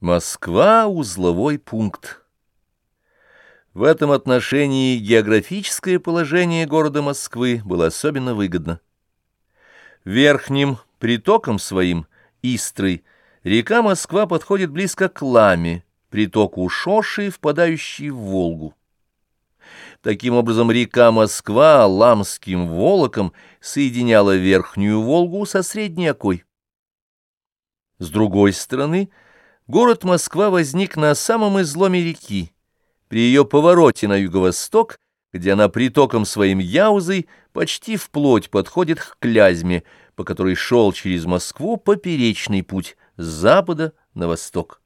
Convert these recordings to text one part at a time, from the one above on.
Москва — узловой пункт. В этом отношении географическое положение города Москвы было особенно выгодно. Верхним притоком своим, Истрой, река Москва подходит близко к Ламе, притоку Шоши, впадающей в Волгу. Таким образом, река Москва Ламским Волоком соединяла Верхнюю Волгу со Средней Окой. С другой стороны — Город Москва возник на самом изломе реки, при ее повороте на юго-восток, где она притоком своим Яузой почти вплоть подходит к Клязьме, по которой шел через Москву поперечный путь с запада на восток.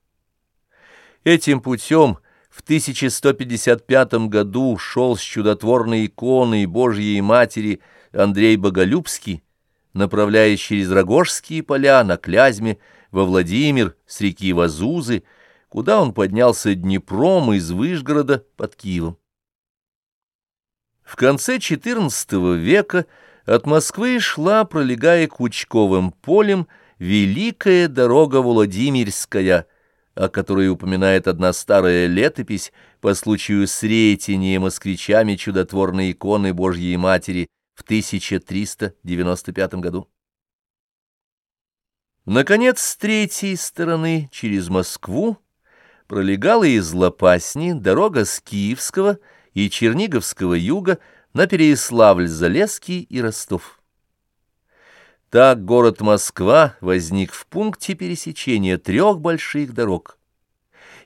Этим путем в 1155 году шел с чудотворной иконой Божьей Матери Андрей Боголюбский, направляясь через Рогожские поля на Клязьме, во Владимир с реки Вазузы, куда он поднялся Днепром из Выжгорода под Киевом. В конце XIV века от Москвы шла, пролегая Кучковым полем, великая дорога Владимирская, о которой упоминает одна старая летопись по случаю сретения москвичами чудотворной иконы Божьей Матери в 1395 году. Наконец, с третьей стороны, через Москву, пролегала из Лопасни дорога с Киевского и Черниговского юга на Переяславль-Залесский и Ростов. Так город Москва возник в пункте пересечения трех больших дорог.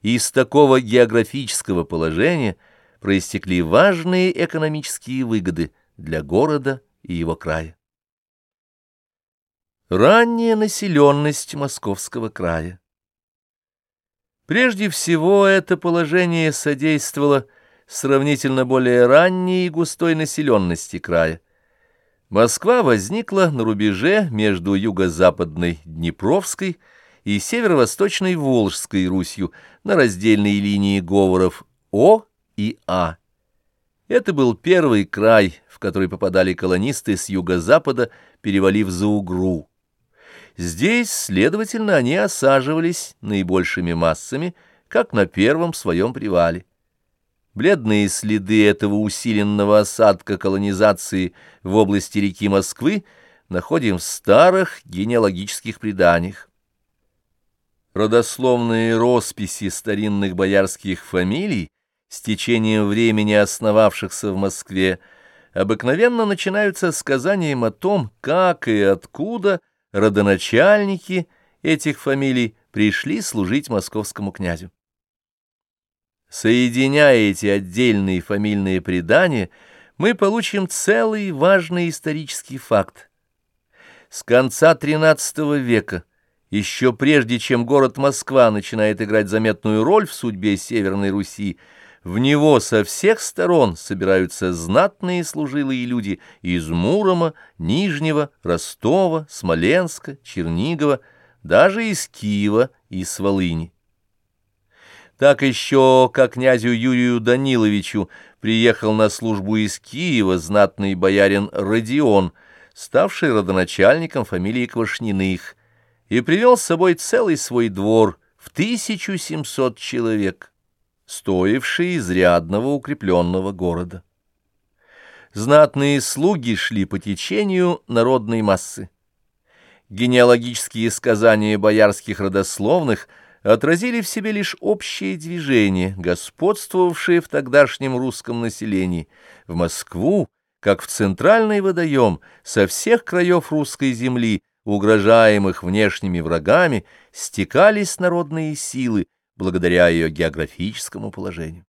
Из такого географического положения проистекли важные экономические выгоды для города и его края. Ранняя населенность Московского края. Прежде всего, это положение содействовало сравнительно более ранней и густой населенности края. Москва возникла на рубеже между юго-западной Днепровской и северо-восточной Волжской Русью на раздельной линии говоров О и А. Это был первый край, в который попадали колонисты с юго-запада, перевалив за Угру. Здесь, следовательно, они осаживались наибольшими массами, как на первом своем привале. Бледные следы этого усиленного осадка колонизации в области реки Москвы находим в старых генеалогических преданиях. Родословные росписи старинных боярских фамилий, с течением времени основавшихся в Москве, обыкновенно начинаются сказанием о том, как и откуда – родоначальники этих фамилий пришли служить московскому князю. Соединяя эти отдельные фамильные предания, мы получим целый важный исторический факт. С конца XIII века, еще прежде чем город Москва начинает играть заметную роль в судьбе Северной Руси, в него со всех сторон собираются знатные служилые люди из Мурома, Нижнего, Ростова, Смоленска, Чернигова, даже из Киева и с. Так еще, как князю Юрию Даниловичу приехал на службу из Киева знатный боярин Родион, ставший родоначальником фамилии Квашниных, и привел с собой целый свой двор в 1700 человек стоивший изрядного укрепленного города. Знатные слуги шли по течению народной массы. Генеалогические сказания боярских родословных отразили в себе лишь общее движение, господствовавшее в тогдашнем русском населении. В Москву, как в центральный водоем, со всех краев русской земли, угрожаемых внешними врагами, стекались народные силы, благодаря ее географическому положению.